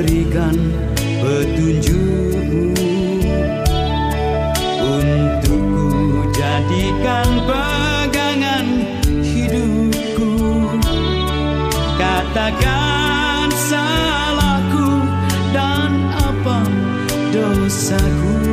berikan petunjukmu Untukku. Jadikan pegangan hidupku. Katakan salahku dan apa dosaku.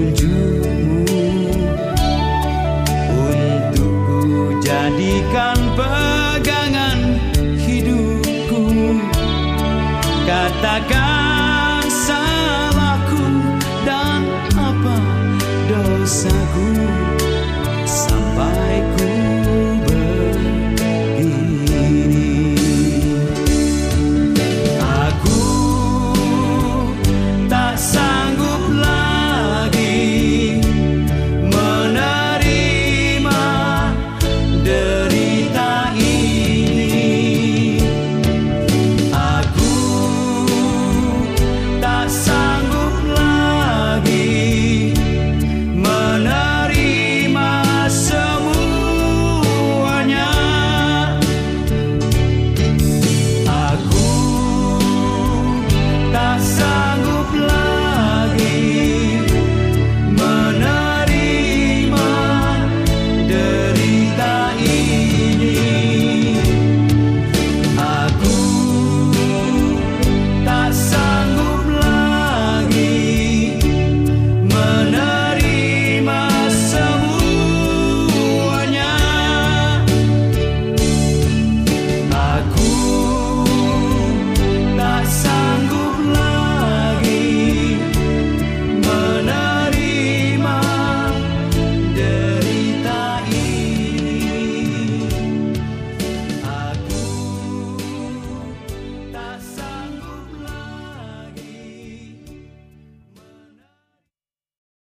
petunjukmu Untukku jadikan pegangan hidupku. Katakan